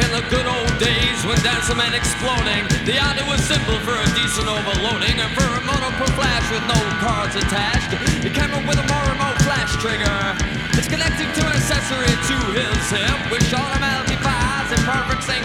in the good old days when dancing men exploding. The idea was simple for a decent overloading and for a monochrome flash with no cards attached. The camera with a more remote flash trigger. It's connected to an accessory to his hip, which automatically fires in perfect sync